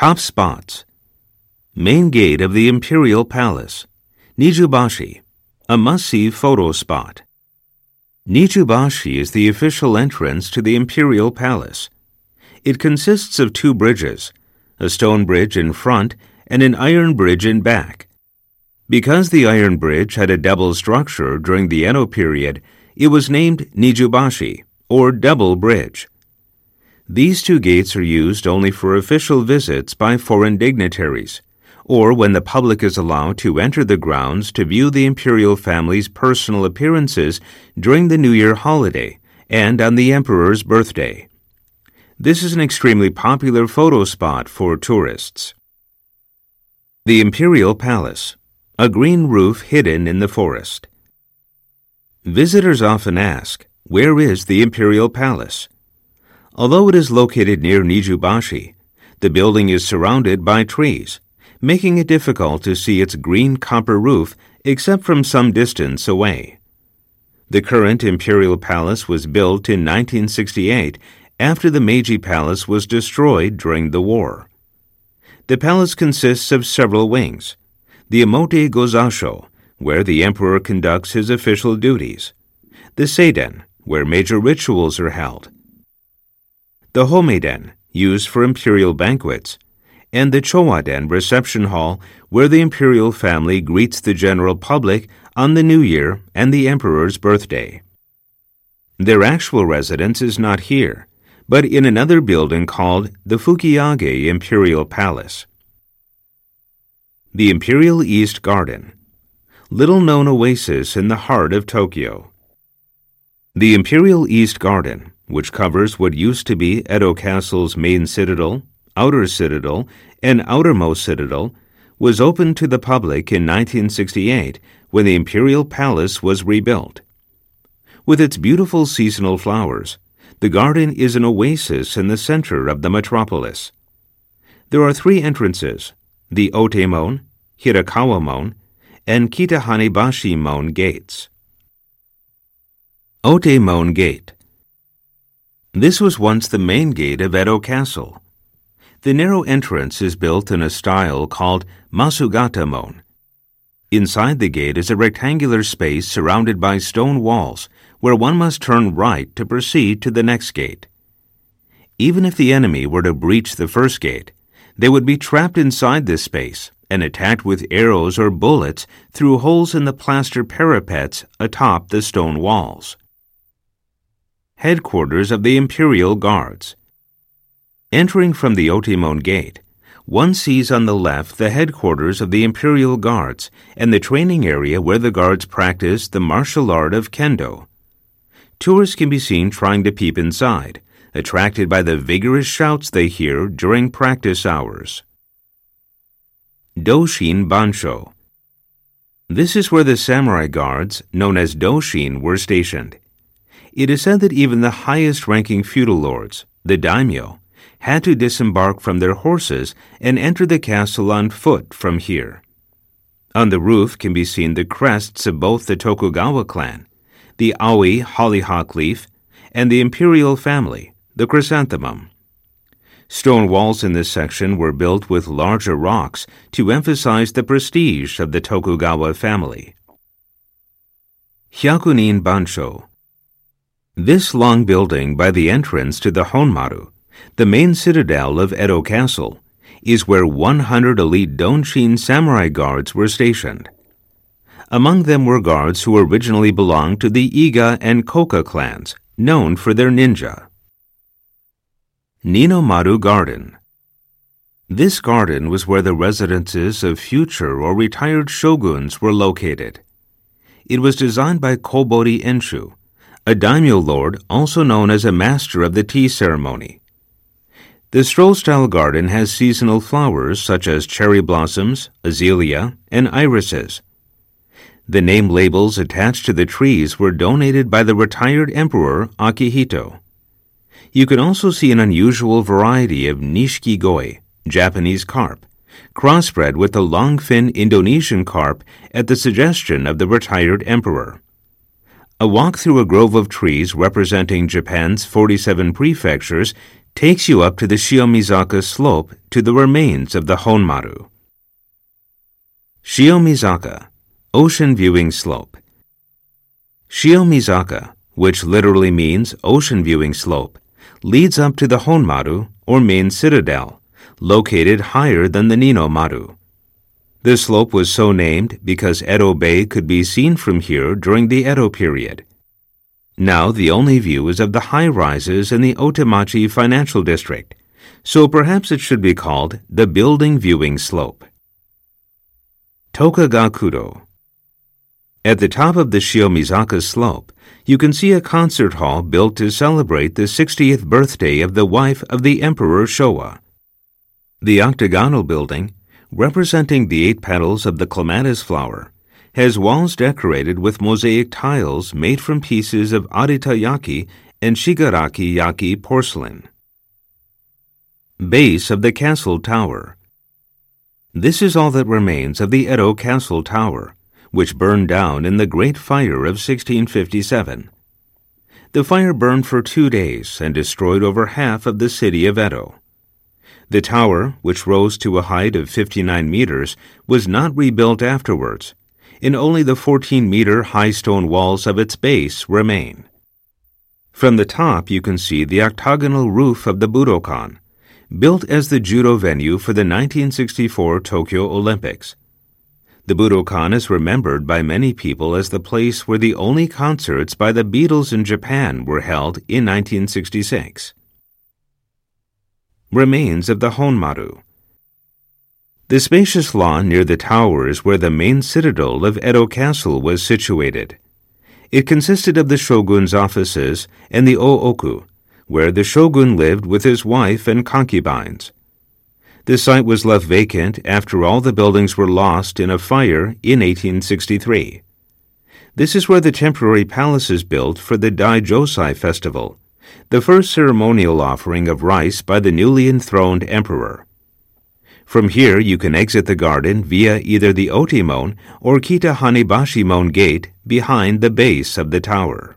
Top spots. Main gate of the Imperial Palace. Nijubashi, a must-see photo spot. Nijubashi is the official entrance to the Imperial Palace. It consists of two bridges, a stone bridge in front and an iron bridge in back. Because the iron bridge had a double structure during the Edo period, it was named Nijubashi, or double bridge. These two gates are used only for official visits by foreign dignitaries, or when the public is allowed to enter the grounds to view the imperial family's personal appearances during the New Year holiday and on the emperor's birthday. This is an extremely popular photo spot for tourists. The Imperial Palace, a green roof hidden in the forest. Visitors often ask, Where is the Imperial Palace? Although it is located near Nijubashi, the building is surrounded by trees, making it difficult to see its green copper roof except from some distance away. The current imperial palace was built in 1968 after the Meiji Palace was destroyed during the war. The palace consists of several wings. The Omote Gozasho, where the emperor conducts his official duties. The Seiden, where major rituals are held the Homeiden, used for imperial banquets, and the Chowaden reception hall, where the imperial family greets the general public on the New Year and the emperor's birthday. Their actual residence is not here, but in another building called the Fukiage Imperial Palace. The Imperial East Garden, little known oasis in the heart of Tokyo. The Imperial East Garden which covers what used to be Edo Castle's main citadel, outer citadel, and outermost citadel, was opened to the public in 1968 when the imperial palace was rebuilt. With its beautiful seasonal flowers, the garden is an oasis in the center of the metropolis. There are three entrances the Otemon, Hirakawamon, and Kitahanebashi Mon gates. Otemon Gate this was once the main gate of Edo Castle. The narrow entrance is built in a style called Masugata-mon. Inside the gate is a rectangular space surrounded by stone walls where one must turn right to proceed to the next gate. Even if the enemy were to breach the first gate, they would be trapped inside this space and attacked with arrows or bullets through holes in the plaster parapets atop the stone walls headquarters of the Imperial Guards. Entering from the Otemon Gate, one sees on the left the headquarters of the Imperial Guards and the training area where the guards practice the martial art of kendo. Tourists can be seen trying to peep inside, attracted by the vigorous shouts they hear during practice hours. Doshin Bansho This is where the samurai guards, known as Doshin, were stationed. It is said that even the highest ranking feudal lords, the daimyo, had to disembark from their horses and enter the castle on foot from here. On the roof can be seen the crests of both the Tokugawa clan, the Aoi hollyhock leaf, and the imperial family, the chrysanthemum. Stone walls in this section were built with larger rocks to emphasize the prestige of the Tokugawa family. Hyakunin Bansho this long building by the entrance to the Honmaru, the main citadel of Edo Castle, is where 100 elite Doshin samurai guards were stationed. Among them were guards who originally belonged to the Iga and Koka clans, known for their ninja. Ninomaru Garden This garden was where the residences of future or retired shoguns were located. It was designed by Kobori Enshu, a daimyo lord also known as a master of the tea ceremony. The stroll style garden has seasonal flowers such as cherry blossoms, azalea, and irises. The name labels attached to the trees were donated by the retired emperor Akihito. You can also see an unusual variety of nishiki goi, Japanese carp, crossbred with the longfin Indonesian carp at the suggestion of the retired emperor. A walk through a grove of trees representing Japan's 47 prefectures takes you up to the Shiomizaka slope to the remains of the Honmaru. Shiomizaka, Ocean Viewing Slope. Shiomizaka, which literally means ocean viewing slope, leads up to the Honmaru, or main citadel, located higher than the Ninomaru. The slope was so named because Edo Bay could be seen from here during the Edo period. Now the only view is of the high rises in the Otemachi Financial District, so perhaps it should be called the Building Viewing Slope. Tokagakudo. At the top of the Shiomizaka slope, you can see a concert hall built to celebrate the 60th birthday of the wife of the Emperor Showa. The octagonal building, representing the eight petals of the clematis flower, has walls decorated with mosaic tiles made from pieces of Arita yaki and Shigaraki yaki porcelain. Base of the Castle Tower This is all that remains of the Edo Castle Tower, which burned down in the Great Fire of 1657. The fire burned for two days and destroyed over half of the city of Edo. The tower, which rose to a height of 59 meters, was not rebuilt afterwards, and only the 14 meter high stone walls of its base remain. From the top, you can see the octagonal roof of the Budokan, built as the judo venue for the 1964 Tokyo Olympics. The Budokan is remembered by many people as the place where the only concerts by the Beatles in Japan were held in 1966 remains of the Honmaru. The spacious lawn near the tower is where the main citadel of Edo Castle was situated. It consisted of the shogun's offices and the Ooku, where the shogun lived with his wife and concubines. The site was left vacant after all the buildings were lost in a fire in 1863. This is where the temporary palace is built for the Daijosai festival, the first ceremonial offering of rice by the newly enthroned emperor. From here, you can exit the garden via either the Otemon or Kita Hanebashimon gate behind the base of the tower.